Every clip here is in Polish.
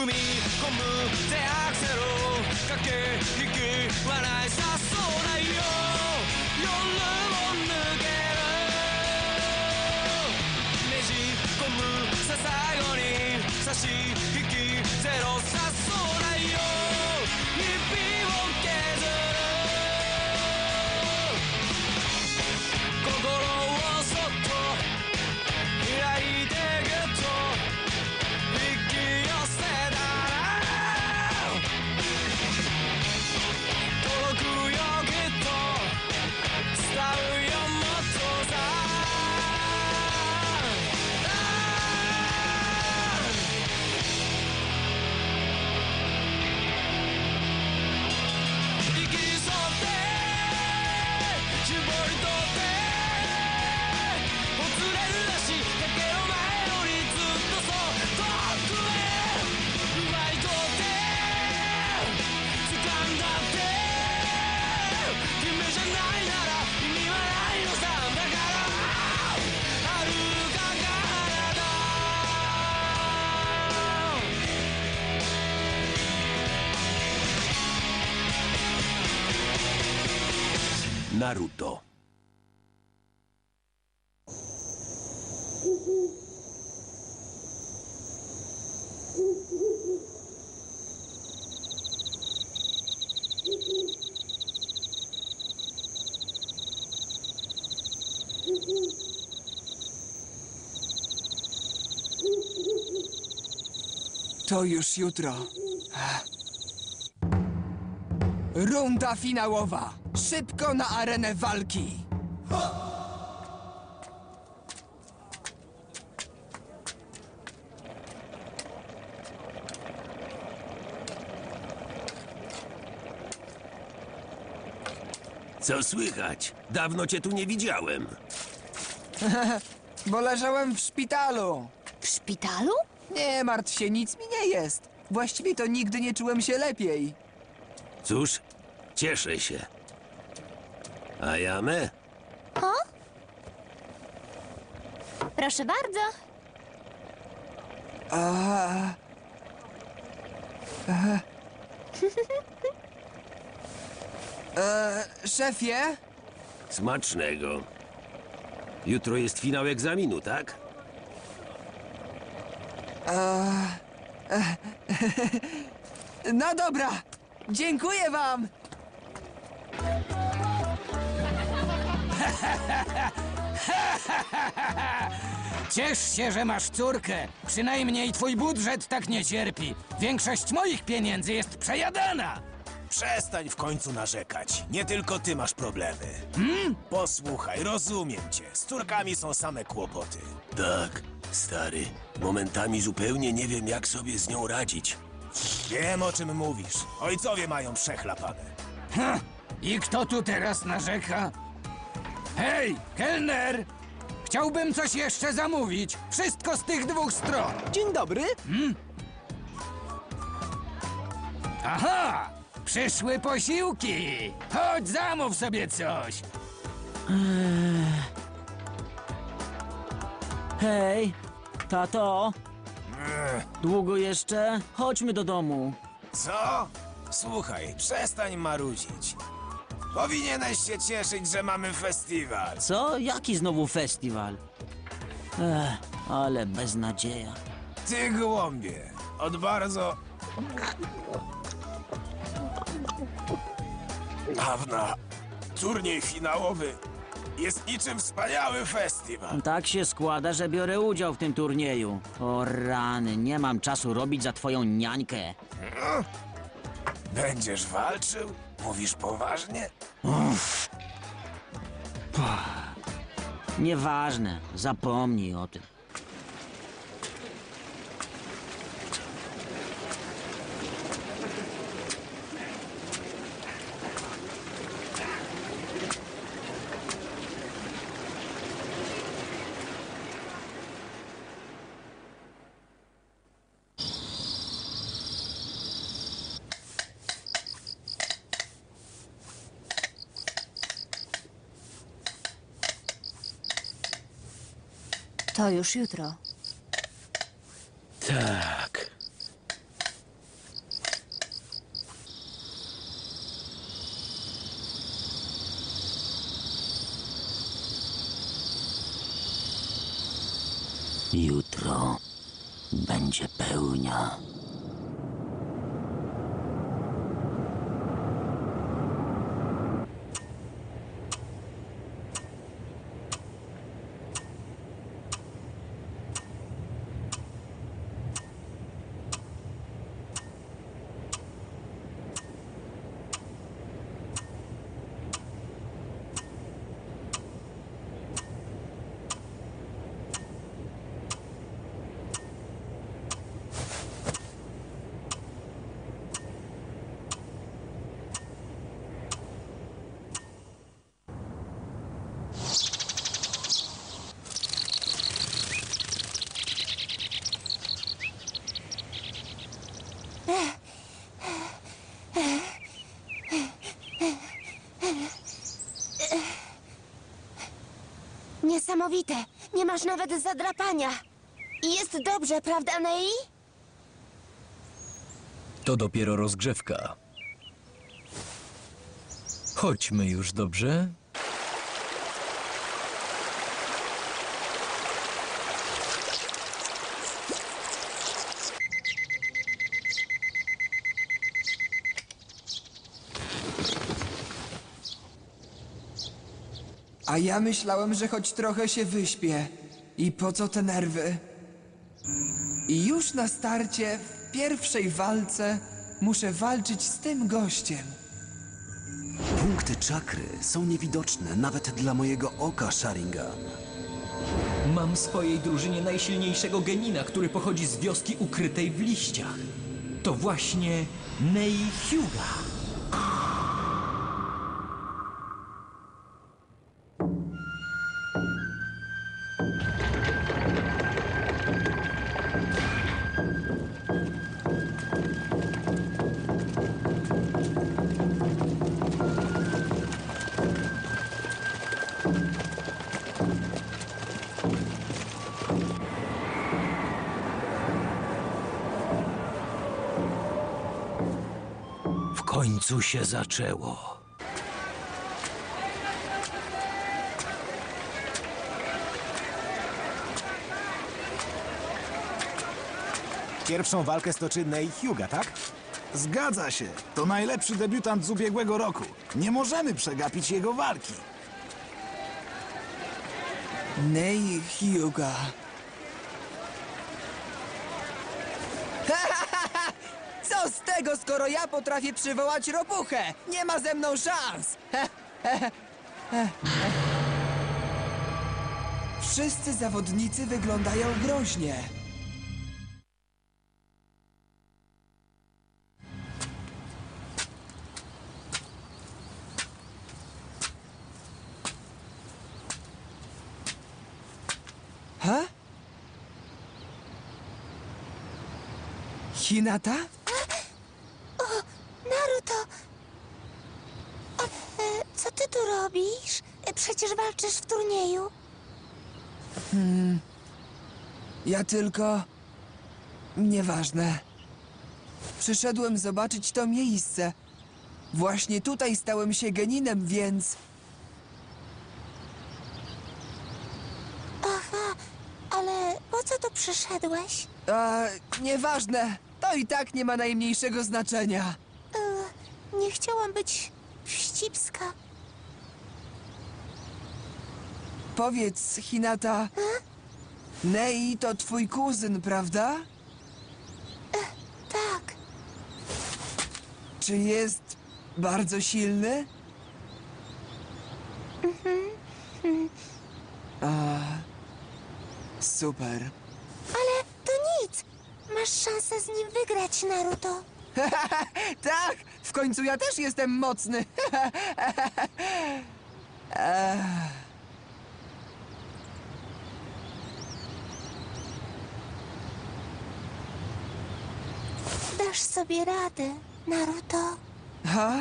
踏み込むゼアクセル駆け引き笑いさす Naruto. To już jutro. Runda finałowa. Szybko na arenę walki. Co słychać? Dawno cię tu nie widziałem. Bo leżałem w szpitalu. W szpitalu? Nie martw się, nic mi nie jest. Właściwie to nigdy nie czułem się lepiej. Cóż, cieszę się. A ja my? Proszę bardzo. Szefie? Smacznego. Jutro jest finał egzaminu, tak? No dobra. Dziękuję wam. Ciesz się, że masz córkę. Przynajmniej twój budżet tak nie cierpi. Większość moich pieniędzy jest przejadana. Przestań w końcu narzekać. Nie tylko ty masz problemy. Posłuchaj, rozumiem cię. Z córkami są same kłopoty. Tak, stary. Momentami zupełnie nie wiem, jak sobie z nią radzić. Wiem, o czym mówisz. Ojcowie mają przechlapane. Ha! I kto tu teraz narzeka? Hej, kelner! Chciałbym coś jeszcze zamówić. Wszystko z tych dwóch stron. Dzień dobry. Aha! Przyszły posiłki! Chodź, zamów sobie coś! Hej, tato. Długo jeszcze? Chodźmy do domu. Co? Słuchaj, przestań marudzić. Powinieneś się cieszyć, że mamy festiwal. Co? Jaki znowu festiwal? Ech, ale beznadzieja. Ty głąbie. Od bardzo... Dawna. Turniej finałowy jest niczym wspaniały festiwal. Tak się składa, że biorę udział w tym turnieju. O rany, nie mam czasu robić za twoją niańkę. Będziesz walczył? Mówisz poważnie? Nieważne, zapomnij o tym. To już jutro. Tak. Jutro będzie pełnia. Niesamowite. Nie masz nawet zadrapania. I jest dobrze, prawda, Nei? To dopiero rozgrzewka. Chodźmy już, dobrze? A ja myślałem, że choć trochę się wyśpię. I po co te nerwy? I już na starcie, w pierwszej walce, muszę walczyć z tym gościem. Punkty czakry są niewidoczne nawet dla mojego oka, Sharingan. Mam w swojej drużynie najsilniejszego genina, który pochodzi z wioski ukrytej w liściach. To właśnie Nei Hyuga. Końcu się zaczęło. Pierwszą walkę stoczy Nei Hyuga, tak? Zgadza się. To najlepszy debiutant z ubiegłego roku. Nie możemy przegapić jego walki. Nei Hyuga. Tego, skoro ja potrafię przywołać ropuchę? Nie ma ze mną szans! Wszyscy zawodnicy wyglądają groźnie. Ha? Hinata? Naruto! A, e, co ty tu robisz? E, Przecież walczysz w turnieju. Ja tylko. Nieważne. Przyszedłem zobaczyć to miejsce. Właśnie tutaj stałem się geninem, więc. Aha, ale po co tu przyszedłeś? A, nieważne. To i tak nie ma najmniejszego znaczenia. E, nie chciałam być wścibska. Powiedz, Hinata. Nei to twój kuzyn, prawda? Tak, Czy jest bardzo silny? A, super. ale to nic. Masz szansę z nim wygrać, Naruto. tak, w końcu ja też jestem mocny. Ech. Dasz sobie radę, Naruto. Ha?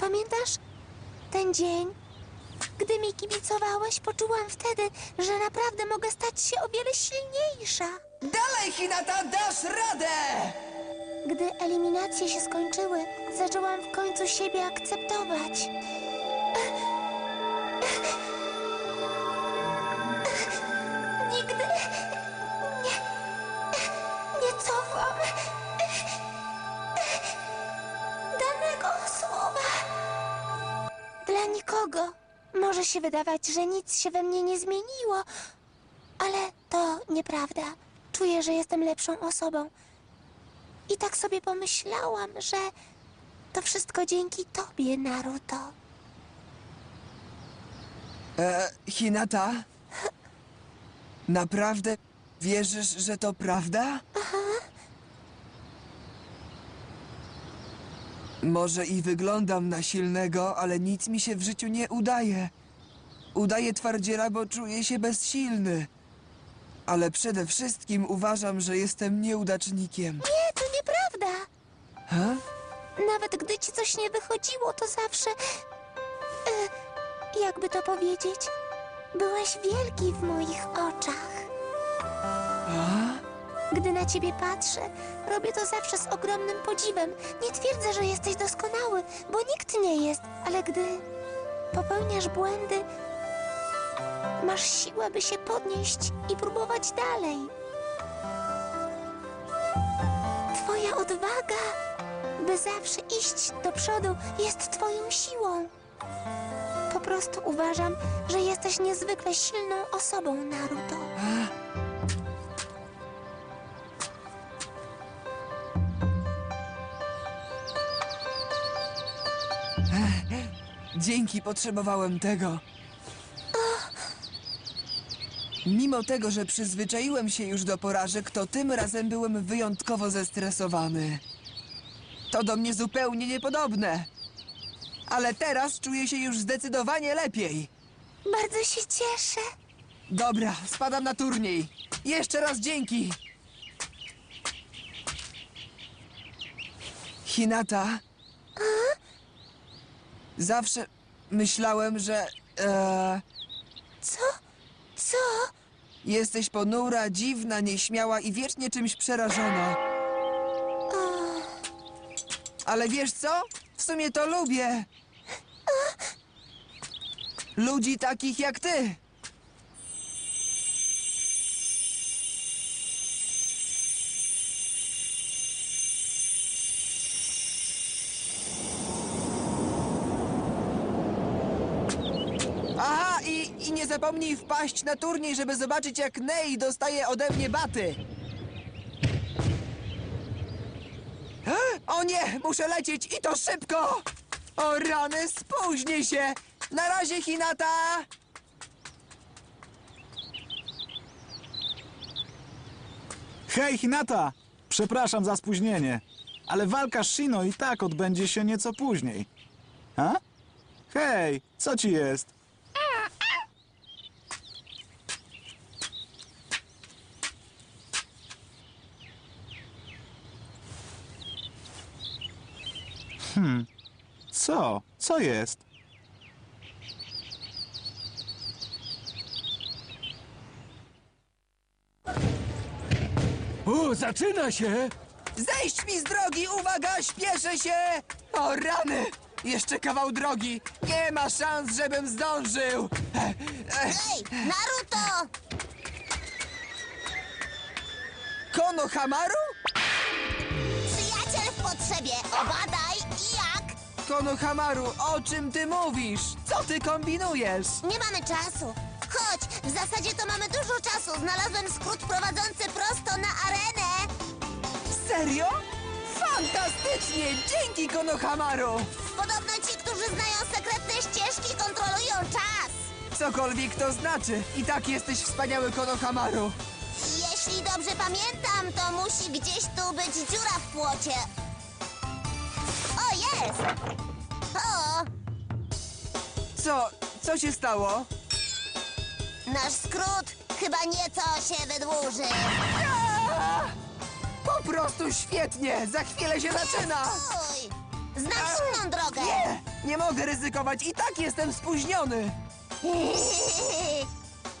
Pamiętasz ten dzień? Gdy mi kibicowałeś, poczułam wtedy, że naprawdę mogę stać się o wiele silniejsza. Dalej, Hinata, dasz radę! Gdy eliminacje się skończyły, zaczęłam w końcu siebie akceptować. Nigdy nie, nie cofam. słowa. Dla nikogo. Może się wydawać, że nic się we mnie nie zmieniło, ale to nieprawda. Czuję, że jestem lepszą osobą. I tak sobie pomyślałam, że to wszystko dzięki tobie, Naruto. E, Hinata? Naprawdę wierzysz, że to prawda? Aha. Może i wyglądam na silnego, ale nic mi się w życiu nie udaje. Udaję twardziela, bo czuję się bezsilny. Ale przede wszystkim uważam, że jestem nieudacznikiem. Nie, to nieprawda. Ha? Nawet gdy ci coś nie wychodziło, to zawsze. E, jakby to powiedzieć? Byłeś wielki w moich oczach. Gdy na ciebie patrzę, robię to zawsze z ogromnym podziwem. Nie twierdzę, że jesteś doskonały, bo nikt nie jest, ale gdy popełniasz błędy, masz siłę, by się podnieść i próbować dalej. Twoja odwaga, by zawsze iść do przodu, jest twoją siłą. Po prostu uważam, że jesteś niezwykle silną osobą, Naruto. Dzięki, potrzebowałem tego. Mimo tego, że przyzwyczaiłem się już do porażek, to tym razem byłem wyjątkowo zestresowany. To do mnie zupełnie niepodobne. Ale teraz czuję się już zdecydowanie lepiej. Bardzo się cieszę. Dobra, spadam na turniej. Jeszcze raz dzięki. Hinata. Zawsze myślałem, że. E, Co? Co? jesteś ponura, dziwna, nieśmiała i wiecznie czymś przerażona. Ale wiesz co? W sumie to lubię. Ludzi takich jak ty. Aha, i, i nie zapomnij wpaść na turniej, żeby zobaczyć jak Ney dostaje ode mnie baty. O nie, muszę lecieć i to szybko! O rany, spóźnię się! Na razie, Hinata! Hej, Hinata! Przepraszam za spóźnienie, ale walka z Shino i tak odbędzie się nieco później. A? Hej, co ci jest? Hmm, co? Co jest? O, zaczyna się! Zejść mi z drogi, uwaga, śpieszę się! O rany! Jeszcze kawał drogi! Nie ma szans, żebym zdążył! E, Ej, Naruto! Kono Hamaru? Przyjaciel w potrzebie. Obadaj i jak? Kono Hamaru, o czym ty mówisz? Co ty kombinujesz? Nie mamy czasu. Chodź, w zasadzie to mamy dużo czasu. Znalazłem skrót prowadzący prosto na arenę. Serio? Fantastycznie! Dzięki, Kono Hamaru! Podobno ci, którzy znają sekretne ścieżki, kontrolują czas. Cokolwiek to znaczy, i tak jesteś wspaniały, Kono Hamaru. Jeśli dobrze pamiętam, to musi gdzieś tu być dziura w płocie. O, jest! Co, co się stało? nasz skrót chyba nieco się wydłuży. A! Po prostu świetnie! Za chwilę się zaczyna! Uj, znasz inną drogę. Nie! Nie mogę ryzykować, i tak jestem spóźniony!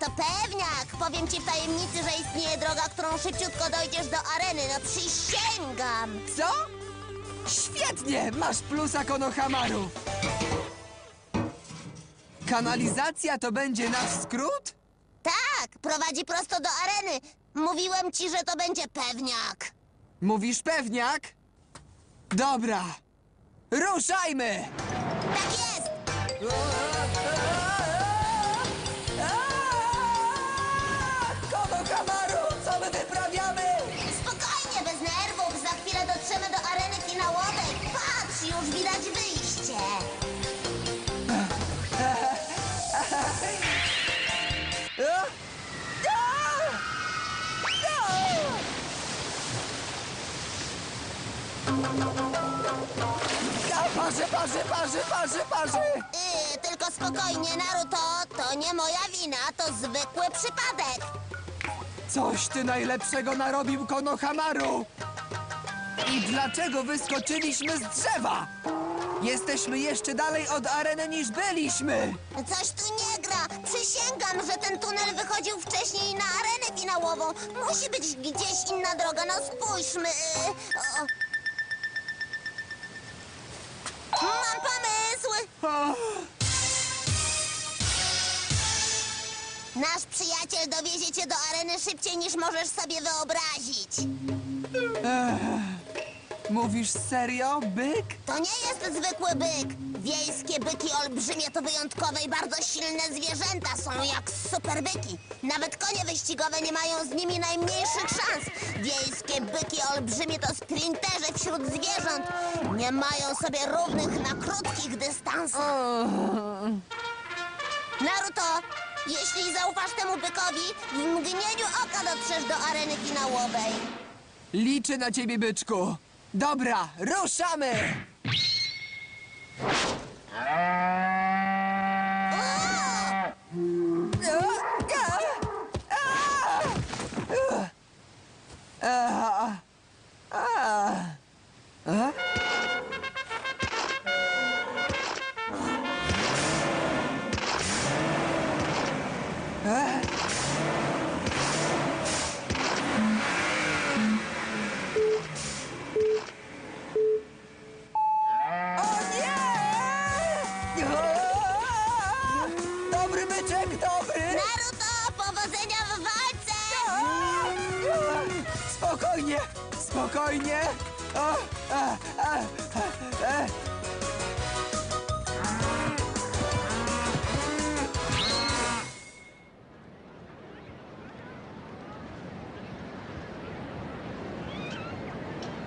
To pewniak. Powiem ci w tajemnicy, że istnieje droga, którą szybciutko dojdziesz do areny. No przysięgam. Co? Świetnie! Masz plusa Konohamaru! Kanalizacja to będzie nasz skrót? Tak, prowadzi prosto do areny. Mówiłem ci, że to będzie pewniak. Mówisz pewniak? Dobra! Ruszajmy! Tak jest! Ja parzy, parzy, parzy, parzy, parzy! E, tylko spokojnie, Naruto. To nie moja wina, to zwykły przypadek. Coś ty najlepszego narobił Konohamaru! I dlaczego wyskoczyliśmy z drzewa? Jesteśmy jeszcze dalej od areny niż byliśmy! Coś tu nie gra. Przysięgam, że ten tunel wychodził wcześniej na arenę finałową. Musi być gdzieś inna droga. No spójrzmy. Yy, o, Mam pomysł! Nasz przyjaciel dowiezie cię do areny szybciej niż możesz sobie wyobrazić. Mówisz serio, byk? To nie jest zwykły byk. Wiejskie byki olbrzymie to wyjątkowe i bardzo silne zwierzęta. Są jak superbyki. Nawet konie wyścigowe nie mają z nimi najmniejszych szans. Wiejskie byki olbrzymie to sprinterzy wśród zwierząt. Nie mają sobie równych na krótkich dystansach. Naruto, jeśli zaufasz temu bykowi, w mgnieniu oka dotrzesz do areny finałowej. Liczę na ciebie, byczku. Dobra, ruszamy! Dobry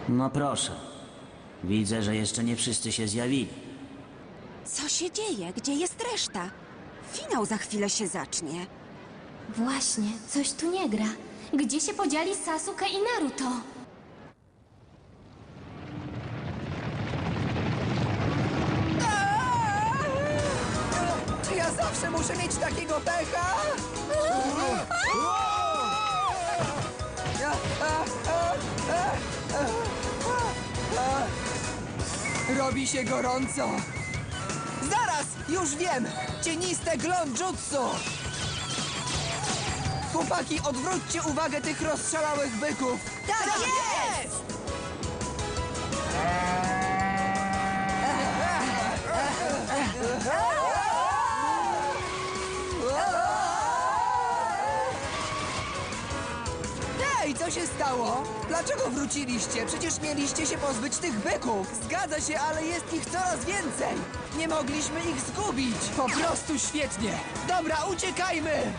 No proszę. Widzę, że jeszcze nie wszyscy się zjawili. Co się dzieje? Gdzie jest reszta? Finał za chwilę się zacznie. Właśnie, coś tu nie gra. Gdzie się podzieli Sasuke i Naruto? Czy ja zawsze muszę mieć takiego pecha? Robi się gorąco. Zaraz, już wiem! Cieniste glonjutsu! Chłopaki, odwróćcie uwagę tych rozszalałych byków! Tak, jest! Hej, co się stało? Dlaczego wróciliście? Przecież mieliście się pozbyć tych byków. Zgadza się, ale jest ich coraz więcej. Nie mogliśmy ich zgubić. Po prostu świetnie. Dobra, uciekajmy!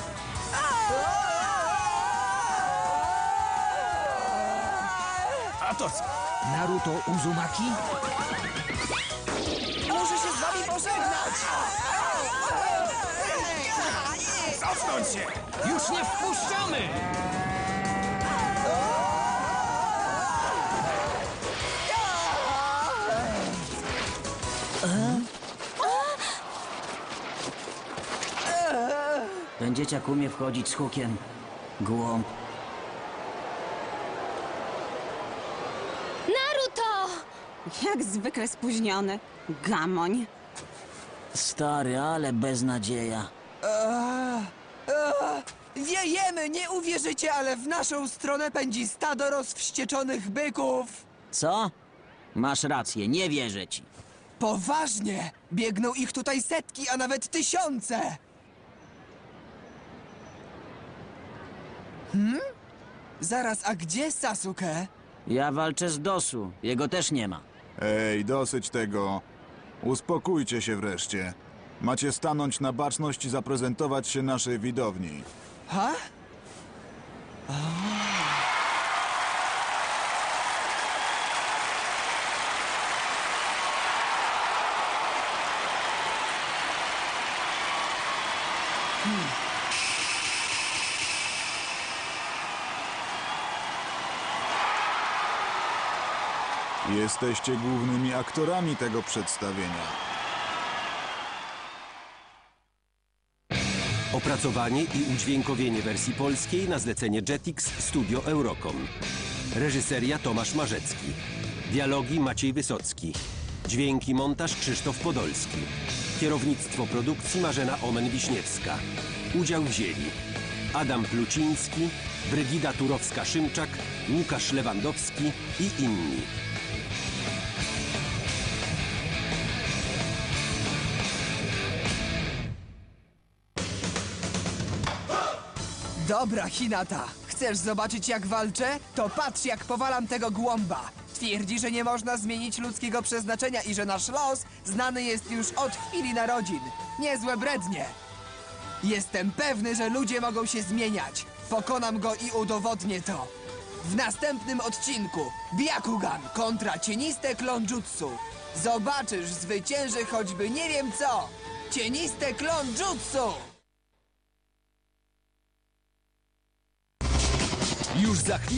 A to co? Naruto Uzumaki? Muszę się z wami pożegnać! Cofnąć się! Już nie wpuszczamy! Dzieciak umie wchodzić z hukiem. Głąb. Naruto! Jak zwykle spóźniony. Gamoń. Stary, ale beznadzieja. Wiejemy, nie uwierzycie, ale w naszą stronę pędzi stado rozwścieczonych byków. Co? Masz rację, nie wierzę ci. Poważnie! Biegną ich tutaj setki, a nawet tysiące! Zaraz, a gdzie Sasuke? Ja walczę z Dosu. Jego też nie ma. Ej, dosyć tego. Uspokójcie się wreszcie. Macie stanąć na baczność i zaprezentować się naszej widowni. Ha? Jesteście głównymi aktorami tego przedstawienia. Opracowanie i udźwiękowienie wersji polskiej na zlecenie Jetix Studio Eurocom. Reżyseria Tomasz Marzecki. Dialogi Maciej Wysocki. Dźwięki montaż Krzysztof Podolski. Kierownictwo produkcji Marzena Omen-Wiśniewska. Udział wzięli Adam Pluciński, Brygida Turowska-Szymczak, Łukasz Lewandowski i inni. Dobra, Hinata. Chcesz zobaczyć, jak walczę? To patrz, jak powalam tego głąba. Twierdzi, że nie można zmienić ludzkiego przeznaczenia i że nasz los znany jest już od chwili narodzin. Niezłe brednie. Jestem pewny, że ludzie mogą się zmieniać. Pokonam go i udowodnię to. W następnym odcinku Byakugan kontra cieniste klonjutsu. Zobaczysz, zwycięży choćby nie wiem co. Cieniste klonjutsu! Już za chwilę.